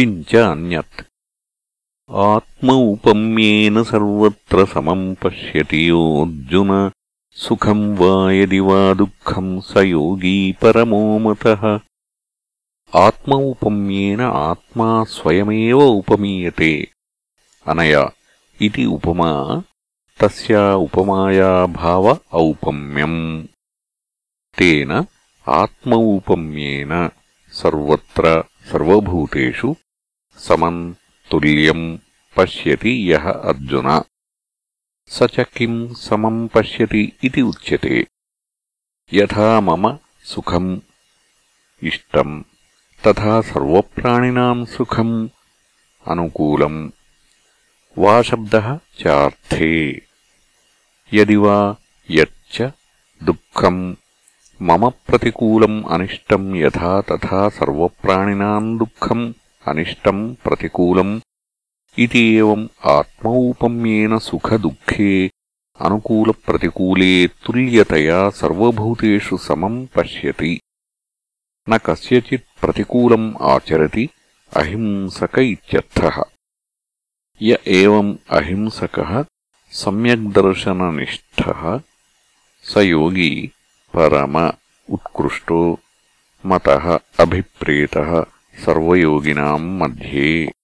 किञ्च अन्यत् आत्मौपम्येन सर्वत्र समम् पश्यति योऽर्जुन सुखम् वा यदि वा दुःखम् स योगी परमो मतः आत्मौपम्येन आत्मा स्वयमेव उपमीयते अनया इति उपमा तस्या उपमाया भाव औपम्यम् तेन आत्मौपम्येन सर्वत्र सर्वभूतेषु समम् तुल्यम् पश्यति यः अर्जुन स च किम् समम् पश्यति इति उच्यते यथा मम सुखम् इष्टम् तथा सर्वप्राणिनाम् सुखम् अनुकूलम् वा शब्दः चार्थे यदि वा यच्च दुःखम् मम प्रतिकूलम् अनिष्टम् यथा तथा सर्वप्राणिनाम् दुःखम् अनिष्टम् प्रतिकूलम् इति एवम् आत्मौपम्येन सुखदुःखे अनुकूलप्रतिकूले तुल्यतया सर्वभूतेषु समम् पश्यति। न कस्यचित् प्रतिकूलम् आचरति अहिंसक इत्यर्थः। य एवम् अहिंसकः सम्यग्दर्शननिष्ठः स योगी परम उत्कृष्टो मतः अभिप्रेतः सर्वयोगिनां मध्ये।